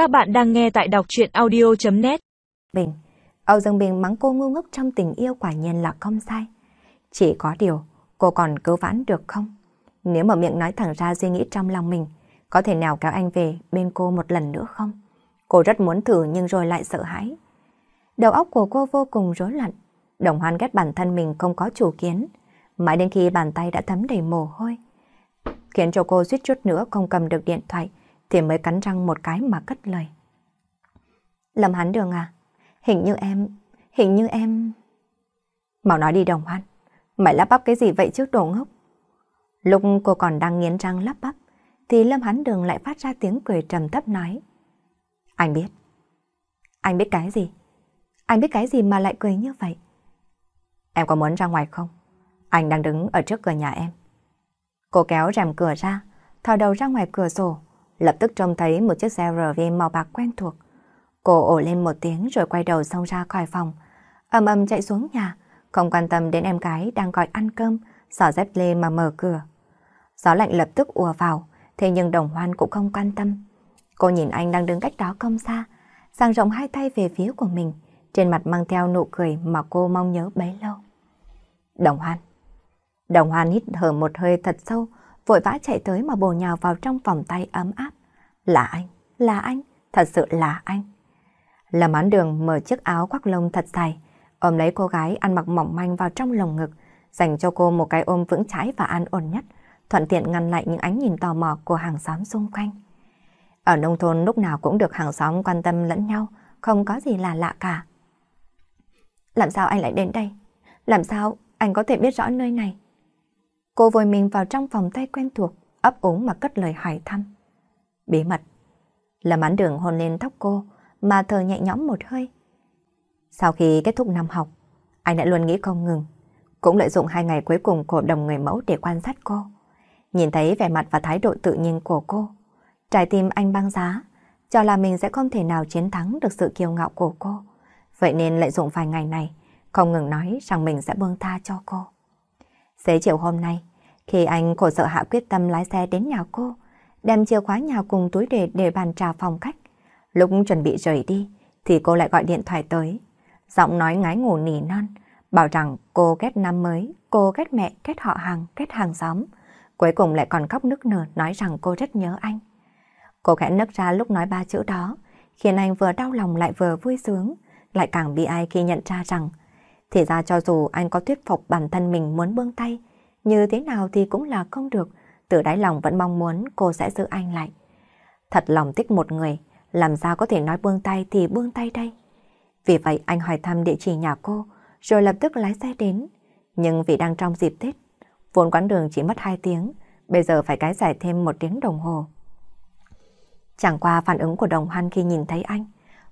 Các bạn đang nghe tại đọc chuyện audio.net Bình, Âu Dương Bình mắng cô ngu ngốc trong tình yêu quả nhiên là không sai. Chỉ có điều, cô còn cứu vãn được không? Nếu mà miệng nói thẳng ra suy nghĩ trong lòng mình, có thể nào kéo anh về bên cô một lần nữa không? Cô rất muốn thử nhưng rồi lại sợ hãi. Đầu óc của cô vô cùng rối loạn. Đồng hoan ghét bản thân mình không có chủ kiến. Mãi đến khi bàn tay đã thấm đầy mồ hôi. Khiến cho cô suýt chút nữa không cầm được điện thoại thì mới cắn răng một cái mà cất lời. Lâm hắn đường à? Hình như em... Hình như em... Mau nói đi đồng hoan. Mày lắp bắp cái gì vậy chứ đồ ngốc? Lúc cô còn đang nghiến răng lắp bắp thì Lâm hắn đường lại phát ra tiếng cười trầm thấp nói. Anh biết. Anh biết cái gì? Anh biết cái gì mà lại cười như vậy? Em có muốn ra ngoài không? Anh đang đứng ở trước cửa nhà em. Cô kéo rèm cửa ra, thò đầu ra ngoài cửa sổ, lập tức trông thấy một chiếc xe RV màu bạc quen thuộc. Cô ổ lên một tiếng rồi quay đầu xông ra khỏi phòng, ầm ầm chạy xuống nhà, không quan tâm đến em gái đang gọi ăn cơm, xỏ dép lê mà mở cửa. Gió lạnh lập tức ùa vào, thế nhưng đồng hoan cũng không quan tâm. Cô nhìn anh đang đứng cách đó không xa, dang rộng hai tay về phía của mình, trên mặt mang theo nụ cười mà cô mong nhớ bấy lâu. Đồng hoan. Đồng hoan hít thở một hơi thật sâu, vội vã chạy tới mà bồ nhào vào trong vòng tay ấm áp. Là anh, là anh, thật sự là anh. Lâm án đường mở chiếc áo khoác lông thật dài, ôm lấy cô gái ăn mặc mỏng manh vào trong lồng ngực, dành cho cô một cái ôm vững chãi và an ổn nhất, thuận tiện ngăn lại những ánh nhìn tò mò của hàng xóm xung quanh. Ở nông thôn lúc nào cũng được hàng xóm quan tâm lẫn nhau, không có gì là lạ cả. Làm sao anh lại đến đây? Làm sao anh có thể biết rõ nơi này? Cô vội mình vào trong phòng tay quen thuộc, ấp úng mà cất lời hỏi thăm. Bí mật. Lâm án đường hôn lên tóc cô, mà thở nhẹ nhõm một hơi. Sau khi kết thúc năm học, anh đã luôn nghĩ không ngừng, cũng lợi dụng hai ngày cuối cùng của đồng người mẫu để quan sát cô. Nhìn thấy vẻ mặt và thái độ tự nhiên của cô, trái tim anh băng giá, cho là mình sẽ không thể nào chiến thắng được sự kiêu ngạo của cô. Vậy nên lợi dụng vài ngày này, không ngừng nói rằng mình sẽ buông tha cho cô. Xế chiều hôm nay, khi anh khổ sợ hạ quyết tâm lái xe đến nhà cô, đem chìa khóa nhà cùng túi để để bàn trà phòng khách. Lúc chuẩn bị rời đi, thì cô lại gọi điện thoại tới. Giọng nói ngái ngủ nỉ non, bảo rằng cô ghét năm mới, cô ghét mẹ, ghét họ hàng, ghét hàng xóm. Cuối cùng lại còn khóc nức nở nói rằng cô rất nhớ anh. Cô khẽ nấc ra lúc nói ba chữ đó, khiến anh vừa đau lòng lại vừa vui sướng, lại càng bi ai khi nhận ra rằng thì ra cho dù anh có thuyết phục bản thân mình muốn buông tay, như thế nào thì cũng là không được, từ đáy lòng vẫn mong muốn cô sẽ giữ anh lại. Thật lòng thích một người, làm sao có thể nói buông tay thì buông tay đây. Vì vậy anh hỏi thăm địa chỉ nhà cô, rồi lập tức lái xe đến. Nhưng vì đang trong dịp Tết, vốn quãng đường chỉ mất 2 tiếng, bây giờ phải cái giải thêm một tiếng đồng hồ. Chẳng qua phản ứng của đồng hoan khi nhìn thấy anh,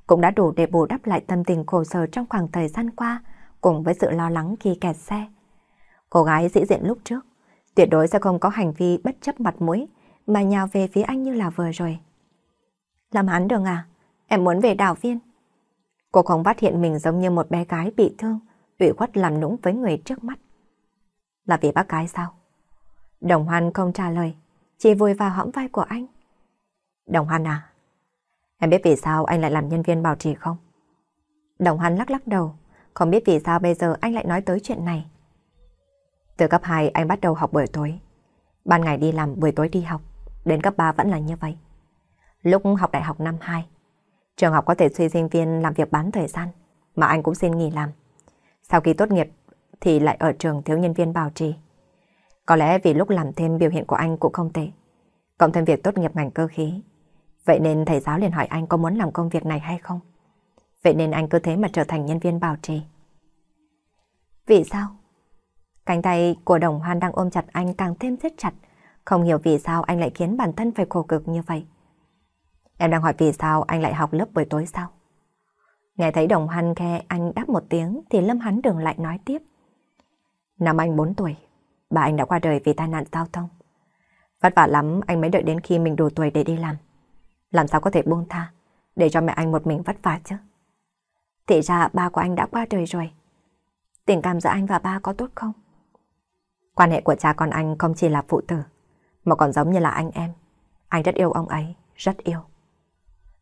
cũng đã đủ để bù đắp lại tâm tình khổ sở trong khoảng thời gian qua, cùng với sự lo lắng khi kẹt xe. Cô gái dĩ diện lúc trước, tuyệt đối sẽ không có hành vi bất chấp mặt mũi, mà nhào về phía anh như là vừa rồi. Làm hắn đường à? Em muốn về đảo viên. Cô không phát hiện mình giống như một bé gái bị thương, ủy khuất làm nũng với người trước mắt. Là vì bác gái sao? Đồng Hoan không trả lời, chỉ vùi vào hõm vai của anh. Đồng Hoan à? Em biết vì sao anh lại làm nhân viên bảo trì không? Đồng Hoan lắc lắc đầu, không biết vì sao bây giờ anh lại nói tới chuyện này. Từ cấp 2 anh bắt đầu học buổi tối. Ban ngày đi làm, buổi tối đi học. Đến cấp 3 vẫn là như vậy. Lúc học đại học năm 2, trường học có thể thuê sinh viên làm việc bán thời gian, mà anh cũng xin nghỉ làm. Sau khi tốt nghiệp thì lại ở trường thiếu nhân viên bảo trì. Có lẽ vì lúc làm thêm biểu hiện của anh cũng không tệ. Cộng thêm việc tốt nghiệp ngành cơ khí. Vậy nên thầy giáo liền hỏi anh có muốn làm công việc này hay không. Vậy nên anh cứ thế mà trở thành nhân viên bảo trì. Vì sao? Cánh tay của đồng hoan đang ôm chặt anh càng thêm siết chặt. Không hiểu vì sao anh lại khiến bản thân phải khổ cực như vậy. Em đang hỏi vì sao anh lại học lớp buổi tối sao? Nghe thấy đồng hoan khe anh đáp một tiếng thì Lâm Hắn Đường lại nói tiếp. Năm anh 4 tuổi, bà anh đã qua đời vì tai nạn giao thông. Vất vả lắm anh mới đợi đến khi mình đủ tuổi để đi làm. Làm sao có thể buông tha, để cho mẹ anh một mình vất vả chứ? Thì ra ba của anh đã qua đời rồi. Tình cảm giữa anh và ba có tốt không? Quan hệ của cha con anh không chỉ là phụ tử, mà còn giống như là anh em. Anh rất yêu ông ấy, rất yêu.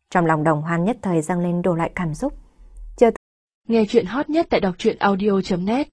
Trong lòng đồng hoan nhất thời dâng lên đủ loại cảm xúc. Nghe chuyện hot nhất tại đọc truyện audio.net